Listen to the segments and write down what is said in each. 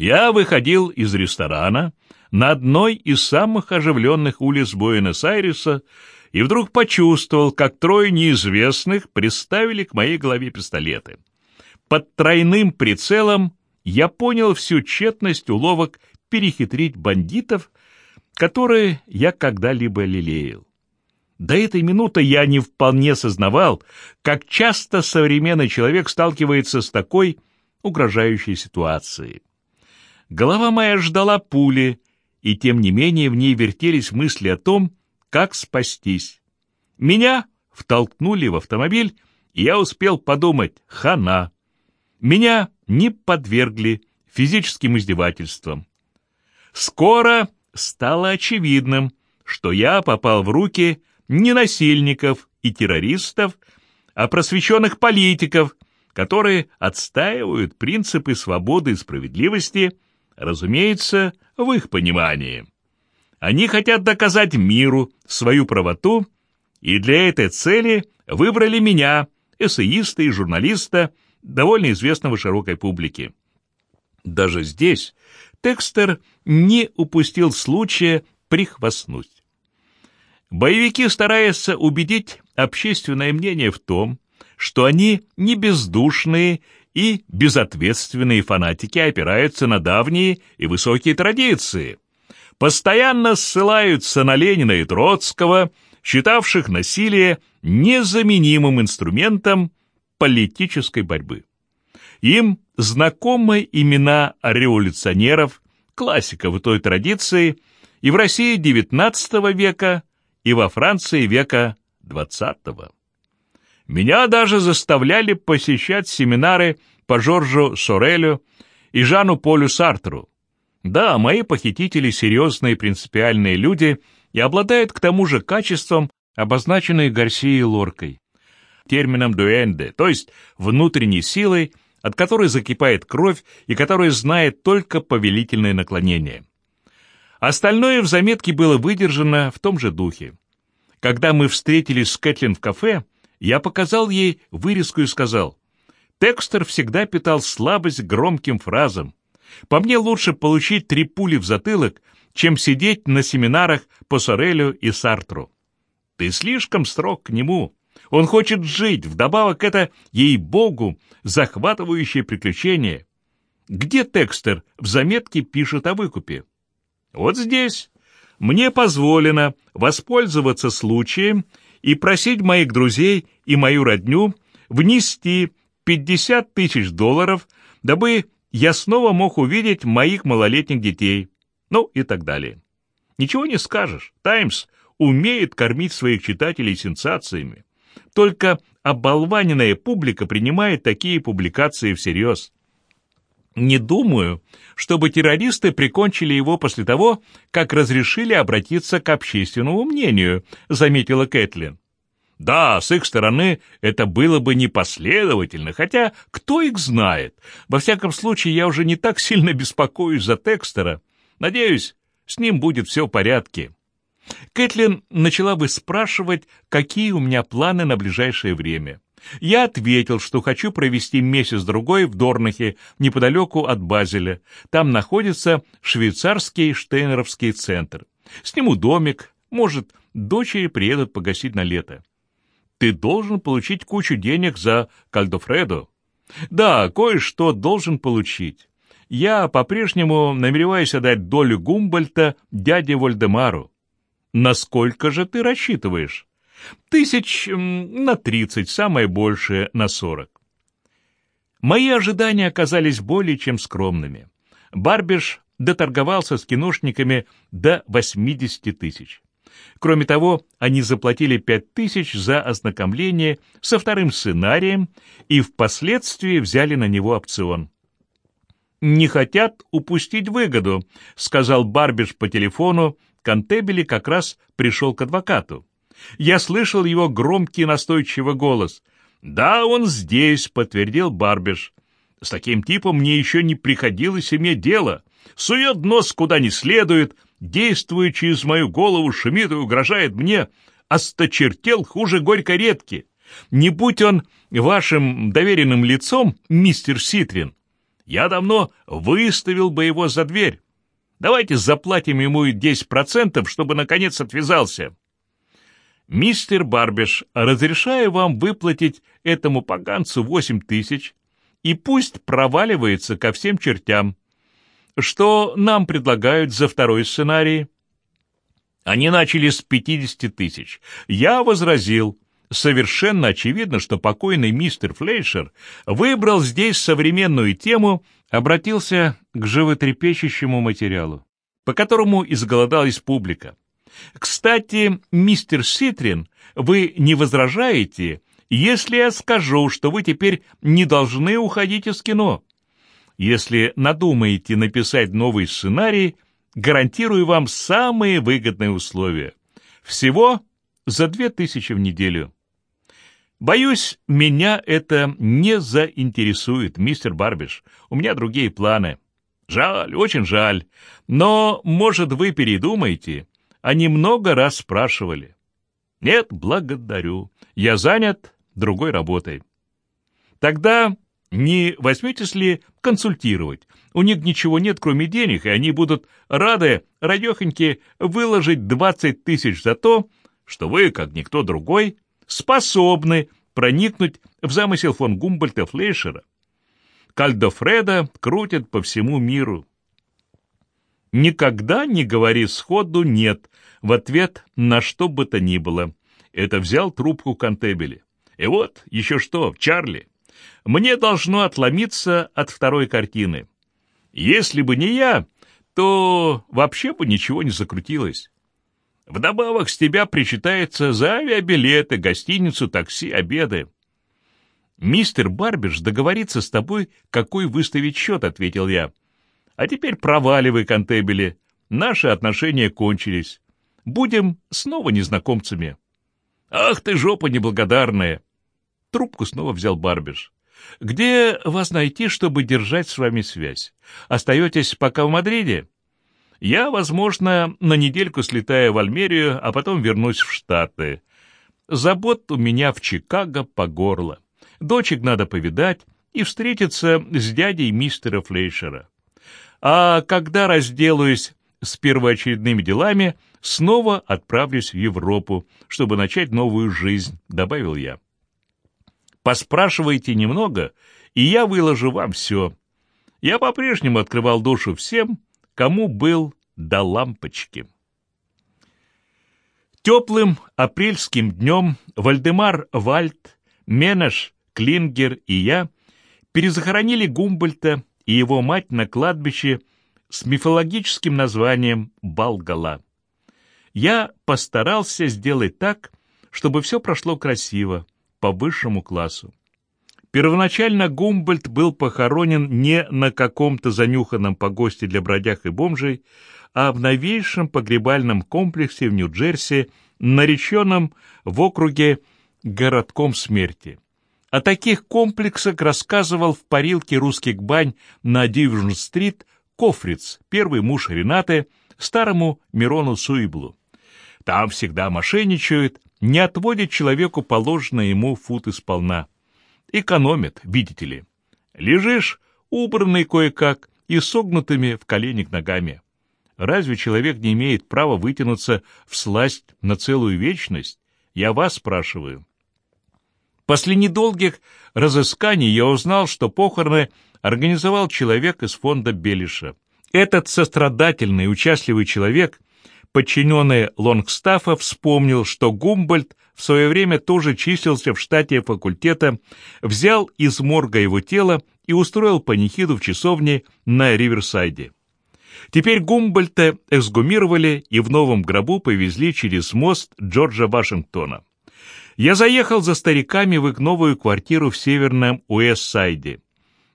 Я выходил из ресторана на одной из самых оживленных улиц Буэнос-Айреса и вдруг почувствовал, как трое неизвестных приставили к моей голове пистолеты. Под тройным прицелом я понял всю тщетность уловок перехитрить бандитов, которые я когда-либо лелеял. До этой минуты я не вполне сознавал, как часто современный человек сталкивается с такой угрожающей ситуацией. Голова моя ждала пули, и тем не менее в ней вертелись мысли о том, как спастись. Меня втолкнули в автомобиль, и я успел подумать «хана». Меня не подвергли физическим издевательствам. Скоро стало очевидным, что я попал в руки не насильников и террористов, а просвещенных политиков, которые отстаивают принципы свободы и справедливости, разумеется, в их понимании. Они хотят доказать миру свою правоту, и для этой цели выбрали меня, эссеиста и журналиста, довольно известного широкой публике. Даже здесь Текстер не упустил случая прихвастнуть. Боевики стараются убедить общественное мнение в том, что они не бездушные и безответственные фанатики опираются на давние и высокие традиции. Постоянно ссылаются на Ленина и Троцкого, считавших насилие незаменимым инструментом политической борьбы. Им знакомы имена революционеров, классиков той традиции, и в России XIX века, и во Франции века XX. Меня даже заставляли посещать семинары по Жоржу Сорелю и Жану Полю Сартру. Да, мои похитители серьезные принципиальные люди и обладают к тому же качеством, обозначенные Гарсией Лоркой, термином дуэнде, то есть внутренней силой, от которой закипает кровь и которая знает только повелительное наклонение. Остальное в заметке было выдержано в том же духе. Когда мы встретились с Кэтлин в кафе, я показал ей вырезку и сказал, «Текстер всегда питал слабость громким фразам. По мне лучше получить три пули в затылок, чем сидеть на семинарах по Сорелю и Сартру. Ты слишком строг к нему. Он хочет жить, вдобавок это, ей-богу, захватывающее приключение. Где Текстер в заметке пишет о выкупе? Вот здесь. Мне позволено воспользоваться случаем и просить моих друзей и мою родню внести 50 тысяч долларов, дабы я снова мог увидеть моих малолетних детей, ну и так далее. Ничего не скажешь, «Таймс» умеет кормить своих читателей сенсациями. Только оболваненная публика принимает такие публикации всерьез. Не думаю, чтобы террористы прикончили его после того, как разрешили обратиться к общественному мнению, заметила Кэтлин. Да, с их стороны это было бы непоследовательно, хотя кто их знает. Во всяком случае, я уже не так сильно беспокоюсь за Текстера. Надеюсь, с ним будет все в порядке. Кэтлин начала бы спрашивать, какие у меня планы на ближайшее время. Я ответил, что хочу провести месяц-другой в Дорнахе, неподалеку от Базеля. Там находится швейцарский Штейнеровский центр. Сниму домик, может, дочери приедут погасить на лето. Ты должен получить кучу денег за Кальдофредо. Да, кое-что должен получить. Я по-прежнему намереваюсь отдать долю Гумбольта дяде Вольдемару. Насколько же ты рассчитываешь? Тысяч на тридцать, самое большее на сорок. Мои ожидания оказались более чем скромными. Барбиш доторговался с киношниками до 80 тысяч. Кроме того, они заплатили пять тысяч за ознакомление со вторым сценарием и впоследствии взяли на него опцион. «Не хотят упустить выгоду», — сказал Барбиш по телефону, Кантебели как раз пришел к адвокату. Я слышал его громкий настойчивый голос. «Да, он здесь», — подтвердил Барбиш. «С таким типом мне еще не приходилось иметь дело. Сует нос куда не следует, действуя через мою голову, шумит и угрожает мне. Осточертел хуже горькой редки. Не будь он вашим доверенным лицом, мистер Ситрин, Я давно выставил бы его за дверь. Давайте заплатим ему 10%, чтобы наконец отвязался. Мистер Барбиш, разрешаю вам выплатить этому поганцу восемь тысяч, и пусть проваливается ко всем чертям. Что нам предлагают за второй сценарий? Они начали с 50 тысяч. Я возразил. Совершенно очевидно, что покойный мистер Флейшер выбрал здесь современную тему, обратился к животрепещущему материалу, по которому изголодалась публика. Кстати, мистер Ситрин, вы не возражаете, если я скажу, что вы теперь не должны уходить из кино? Если надумаете написать новый сценарий, гарантирую вам самые выгодные условия. Всего за две тысячи в неделю. Боюсь, меня это не заинтересует, мистер Барбиш. У меня другие планы. Жаль, очень жаль. Но, может, вы передумаете? Они много раз спрашивали. Нет, благодарю. Я занят другой работой. Тогда не возьметесь ли консультировать? У них ничего нет, кроме денег, и они будут рады, радехоньки, выложить двадцать тысяч за то, что вы, как никто другой, способны проникнуть в замысел фон Гумбольта Флейшера. Кальдофреда крутят по всему миру. Никогда не говори сходу «нет» в ответ на что бы то ни было. Это взял трубку Кантебели. И вот, еще что, Чарли, мне должно отломиться от второй картины. Если бы не я, то вообще бы ничего не закрутилось. Вдобавок с тебя причитается за авиабилеты, гостиницу, такси, обеды. «Мистер Барбиш договорится с тобой, какой выставить счет», — ответил я. «А теперь проваливай, Кантебели. Наши отношения кончились. Будем снова незнакомцами». «Ах ты, жопа неблагодарная!» Трубку снова взял Барбиш. «Где вас найти, чтобы держать с вами связь? Остаетесь пока в Мадриде?» «Я, возможно, на недельку слетаю в Альмерию, а потом вернусь в Штаты. Забот у меня в Чикаго по горло. Дочек надо повидать и встретиться с дядей мистера Флейшера. А когда разделаюсь с первоочередными делами, снова отправлюсь в Европу, чтобы начать новую жизнь», — добавил я. Поспрашивайте немного, и я выложу вам все. Я по-прежнему открывал душу всем, кому был до лампочки. Теплым апрельским днем Вальдемар Вальд, Менеш, Клингер и я перезахоронили Гумбольта и его мать на кладбище с мифологическим названием Балгала. Я постарался сделать так, чтобы все прошло красиво, по высшему классу. Первоначально Гумбольд был похоронен не на каком-то занюханном погосте для бродяг и бомжей, а в новейшем погребальном комплексе в Нью-Джерси, нареченном в округе «Городком смерти». О таких комплексах рассказывал в парилке русских бань на Дивжн-стрит Кофриц, первый муж Ренаты, старому Мирону Суиблу. Там всегда мошенничают, не отводит человеку положенное ему футы сполна. Экономит, видите ли. Лежишь, убранный кое-как и согнутыми в коленях ногами. Разве человек не имеет права вытянуться в сласть на целую вечность? Я вас спрашиваю. После недолгих разысканий я узнал, что похороны организовал человек из фонда Белиша. Этот сострадательный, участливый человек подчиненный Лонгстаффа вспомнил, что Гумбольд в свое время тоже числился в штате факультета, взял из морга его тело и устроил панихиду в часовне на Риверсайде. Теперь Гумбольта эксгумировали и в новом гробу повезли через мост Джорджа Вашингтона. Я заехал за стариками в их новую квартиру в северном Уэст-Сайде.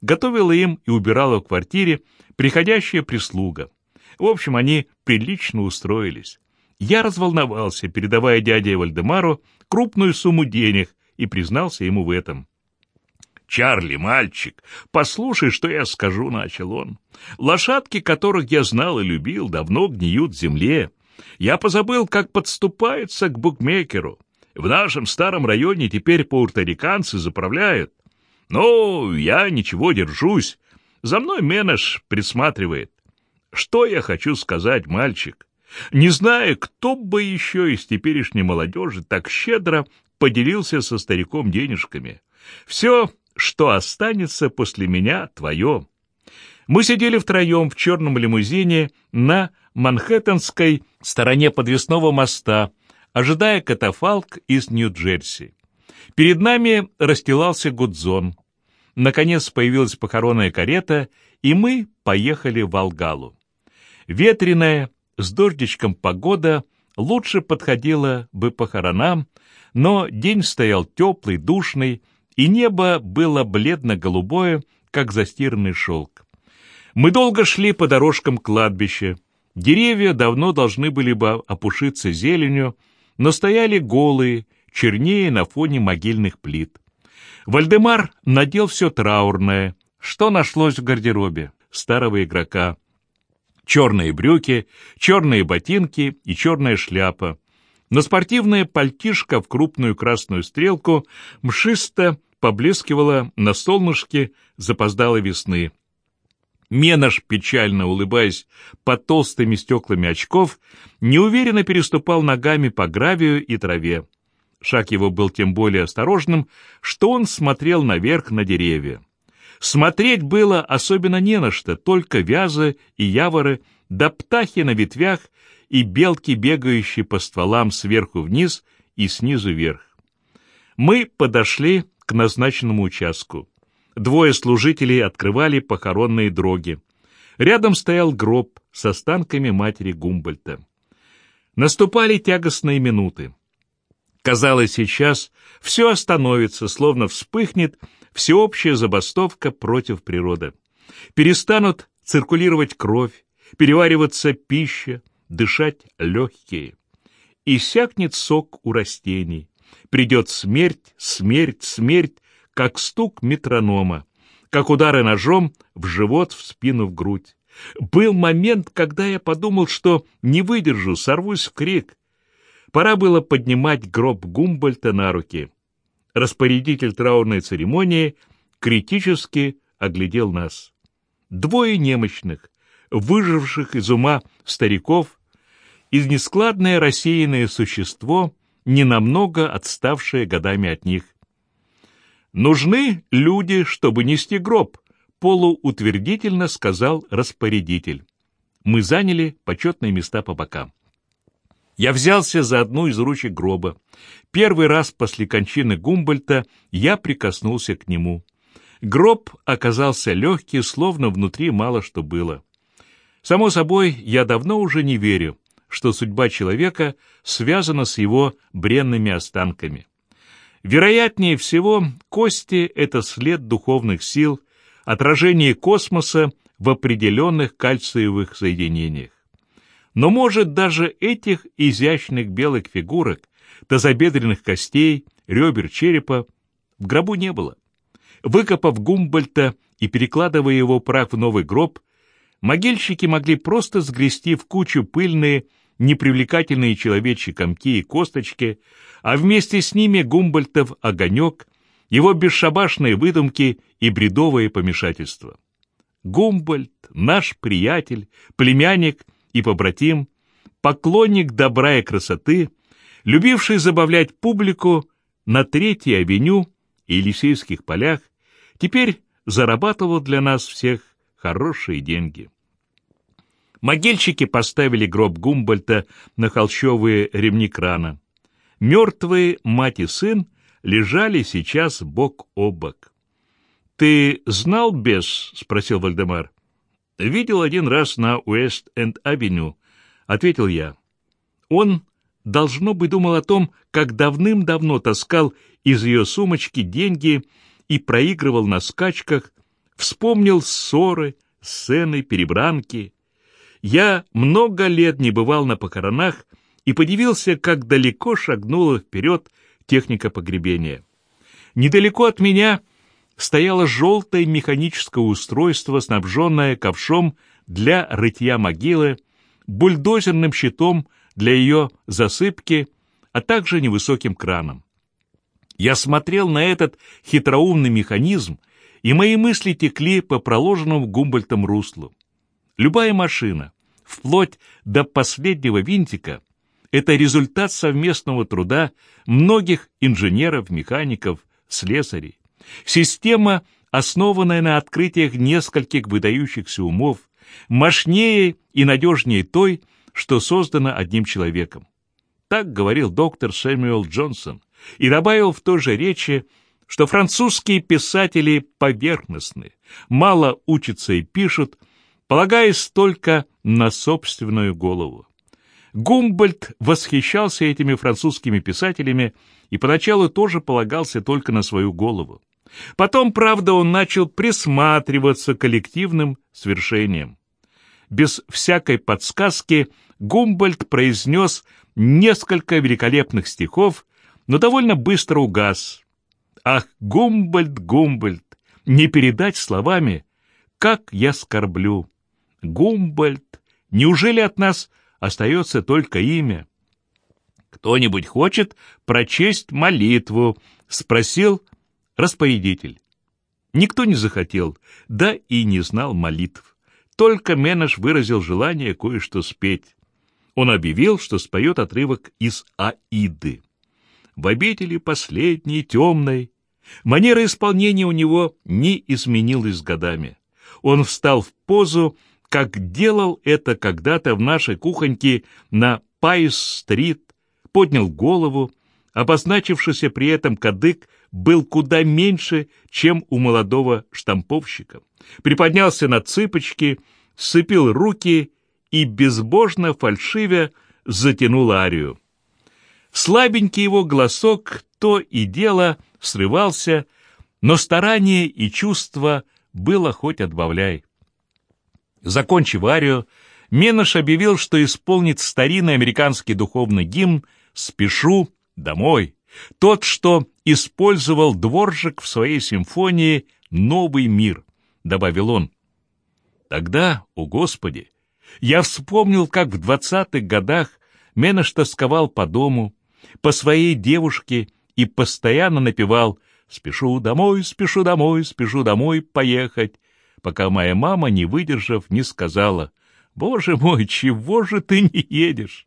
Готовила им и убирала в квартире приходящая прислуга. В общем, они прилично устроились. Я разволновался, передавая дяде Вальдемару крупную сумму денег, и признался ему в этом. «Чарли, мальчик, послушай, что я скажу», — начал он. «Лошадки, которых я знал и любил, давно гниют в земле. Я позабыл, как подступаются к букмекеру. В нашем старом районе теперь пуэрториканцы заправляют. Но я ничего держусь. За мной Менеш присматривает. Что я хочу сказать, мальчик? Не знаю, кто бы еще из теперешней молодежи так щедро поделился со стариком денежками. Все, что останется после меня, твое. Мы сидели втроем в черном лимузине на Манхэттенской стороне подвесного моста, ожидая катафалк из Нью-Джерси. Перед нами расстилался Гудзон. Наконец появилась похоронная карета, и мы поехали в Волгалу. Ветреная, с дождичком погода лучше подходила бы похоронам, но день стоял теплый, душный, и небо было бледно-голубое, как застиранный шелк. Мы долго шли по дорожкам кладбища. Деревья давно должны были бы опушиться зеленью, но стояли голые, чернее на фоне могильных плит. Вальдемар надел все траурное, что нашлось в гардеробе старого игрока. Черные брюки, черные ботинки и черная шляпа. Но спортивная пальтишка в крупную красную стрелку мшисто поблескивала на солнышке запоздалой весны. Менаш, печально улыбаясь под толстыми стеклами очков, неуверенно переступал ногами по гравию и траве. Шаг его был тем более осторожным, что он смотрел наверх на деревья. Смотреть было особенно не на что, только вязы и яворы, да птахи на ветвях и белки, бегающие по стволам сверху вниз и снизу вверх. Мы подошли к назначенному участку. Двое служителей открывали похоронные дроги. Рядом стоял гроб с останками матери Гумбольта. Наступали тягостные минуты. Казалось, сейчас все остановится, словно вспыхнет всеобщая забастовка против природы. Перестанут циркулировать кровь, перевариваться пища, дышать легкие. Иссякнет сок у растений. Придет смерть, смерть, смерть, как стук метронома, как удары ножом в живот, в спину, в грудь. Был момент, когда я подумал, что не выдержу, сорвусь в крик. Пора было поднимать гроб Гумбольта на руки. Распорядитель траурной церемонии критически оглядел нас. Двое немощных, выживших из ума стариков, из нескладное рассеянное существо, ненамного отставшее годами от них. «Нужны люди, чтобы нести гроб», — полуутвердительно сказал распорядитель. Мы заняли почетные места по бокам. Я взялся за одну из ручек гроба. Первый раз после кончины Гумбольта я прикоснулся к нему. Гроб оказался легкий, словно внутри мало что было. Само собой, я давно уже не верю, что судьба человека связана с его бренными останками. Вероятнее всего, кости — это след духовных сил, отражение космоса в определенных кальциевых соединениях. Но, может, даже этих изящных белых фигурок, тазобедренных костей, ребер черепа в гробу не было. Выкопав Гумбольта и перекладывая его прах в новый гроб, могильщики могли просто сгрести в кучу пыльные, непривлекательные человечьи комки и косточки, а вместе с ними Гумбольтов огонек, его бесшабашные выдумки и бредовое помешательство. Гумбольд, наш приятель, племянник и побратим, поклонник добра и красоты, любивший забавлять публику на Третьей авеню и Елисейских полях, теперь зарабатывал для нас всех хорошие деньги. Могильщики поставили гроб Гумбольдта на холщовые ремни крана. Мертвые мать и сын лежали сейчас бок о бок. «Ты знал Бесс?» — спросил Вальдемар. «Видел один раз на Уэст-Энд-Авеню», — ответил я. Он, должно быть, думал о том, как давным-давно таскал из ее сумочки деньги и проигрывал на скачках, вспомнил ссоры, сцены, перебранки. Я много лет не бывал на похоронах и подивился, как далеко шагнула вперед техника погребения. Недалеко от меня стояло желтое механическое устройство, снабженное ковшом для рытья могилы, бульдозерным щитом для ее засыпки, а также невысоким краном. Я смотрел на этот хитроумный механизм и мои мысли текли по проложенному Гумбольтом руслу. Любая машина, вплоть до последнего винтика, это результат совместного труда многих инженеров, механиков, слесарей. Система, основанная на открытиях нескольких выдающихся умов, мощнее и надежнее той, что создана одним человеком. Так говорил доктор Сэмюэл Джонсон и добавил в той же речи, что французские писатели поверхностны, мало учатся и пишут, полагаясь только на собственную голову. Гумбольд восхищался этими французскими писателями и поначалу тоже полагался только на свою голову. Потом, правда, он начал присматриваться к коллективным свершениям. Без всякой подсказки Гумбольд произнес несколько великолепных стихов, но довольно быстро угас. Ах, Гумбольд, Гумбольд, не передать словами, как я скорблю. Гумбольд, неужели от нас остается только имя? Кто-нибудь хочет прочесть молитву? Спросил распорядитель. Никто не захотел, да и не знал молитв. Только Менеш выразил желание кое-что спеть. Он объявил, что споет отрывок из «Аиды». В обители последней, темной, манера исполнения у него не изменилась с годами. Он встал в позу, как делал это когда-то в нашей кухоньке на Пайс-стрит, поднял голову, обозначившийся при этом кадык был куда меньше, чем у молодого штамповщика. Приподнялся на цыпочки, сцепил руки и, безбожно фальшивя, затянул арию. Слабенький его голосок то и дело срывался, но старание и чувство было хоть отбавляй. Закончив арию, Менош объявил, что исполнит старинный американский духовный гимн «Спешу домой», тот, что использовал Дворжик в своей симфонии «Новый мир», — добавил он. Тогда, о Господи, я вспомнил, как в двадцатых годах Менеш тосковал по дому, по своей девушке и постоянно напевал «Спешу домой, спешу домой, спешу домой поехать», пока моя мама, не выдержав, не сказала «Боже мой, чего же ты не едешь?»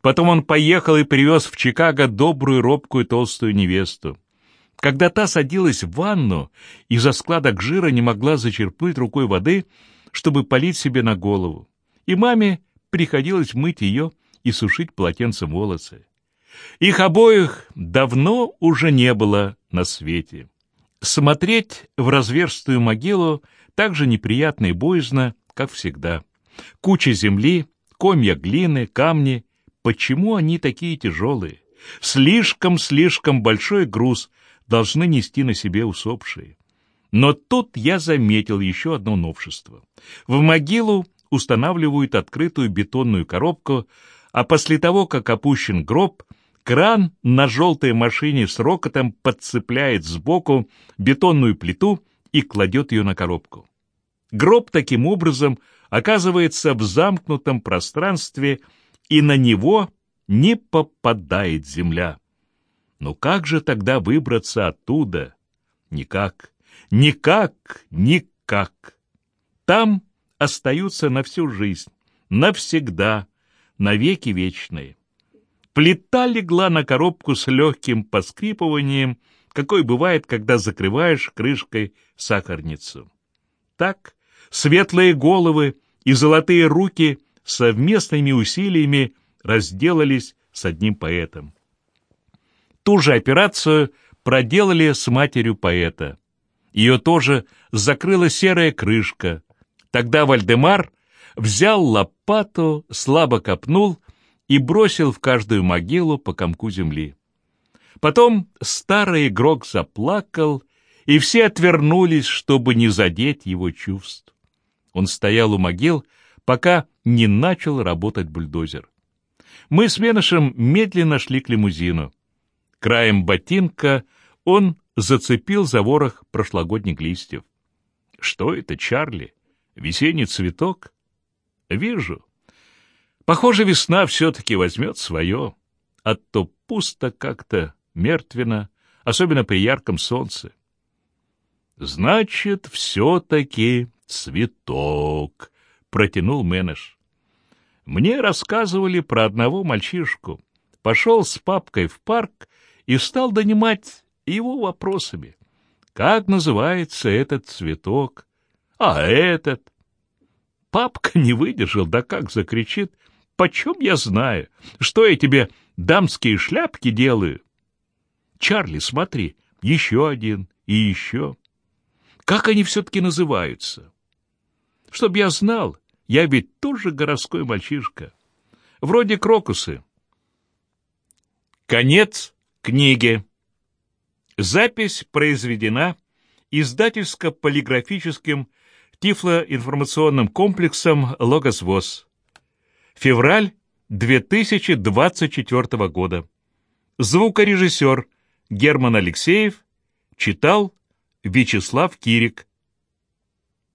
Потом он поехал и привез в Чикаго добрую, робкую, толстую невесту. Когда та садилась в ванну, из-за складок жира не могла зачерпнуть рукой воды, чтобы полить себе на голову и маме приходилось мыть ее и сушить полотенцем волосы. Их обоих давно уже не было на свете. Смотреть в разверстую могилу так же неприятно и боязно, как всегда. Куча земли, комья глины, камни. Почему они такие тяжелые? Слишком-слишком большой груз должны нести на себе усопшие. Но тут я заметил еще одно новшество. В могилу устанавливают открытую бетонную коробку, а после того, как опущен гроб, кран на желтой машине с рокотом подцепляет сбоку бетонную плиту и кладет ее на коробку. Гроб таким образом оказывается в замкнутом пространстве, и на него не попадает земля. Но как же тогда выбраться оттуда? Никак, никак, никак. Там остаются на всю жизнь, навсегда, навеки вечные. Плита легла на коробку с легким поскрипыванием, какой бывает, когда закрываешь крышкой сахарницу. Так светлые головы и золотые руки совместными усилиями разделались с одним поэтом. Ту же операцию проделали с матерью поэта. Ее тоже закрыла серая крышка, Тогда Вальдемар взял лопату, слабо копнул и бросил в каждую могилу по комку земли. Потом старый игрок заплакал, и все отвернулись, чтобы не задеть его чувств. Он стоял у могил, пока не начал работать бульдозер. Мы с Венышем медленно шли к лимузину. Краем ботинка он зацепил за ворох прошлогодних листьев. «Что это, Чарли?» Весенний цветок? Вижу. Похоже, весна все-таки возьмет свое, а то пусто как-то, мертвенно, особенно при ярком солнце. Значит, все-таки цветок, протянул Менеш. Мне рассказывали про одного мальчишку. Пошел с папкой в парк и стал донимать его вопросами. Как называется этот цветок? А этот? Папка не выдержал, да как закричит. Почем я знаю? Что я тебе дамские шляпки делаю? Чарли, смотри, еще один и еще. Как они все-таки называются? Чтоб я знал, я ведь тоже городской мальчишка. Вроде крокусы. Конец книги. Запись произведена издательско-полиграфическим тифлоинформационным комплексом «Логос ВОЗ». Февраль 2024 года. Звукорежиссер Герман Алексеев читал Вячеслав Кирик.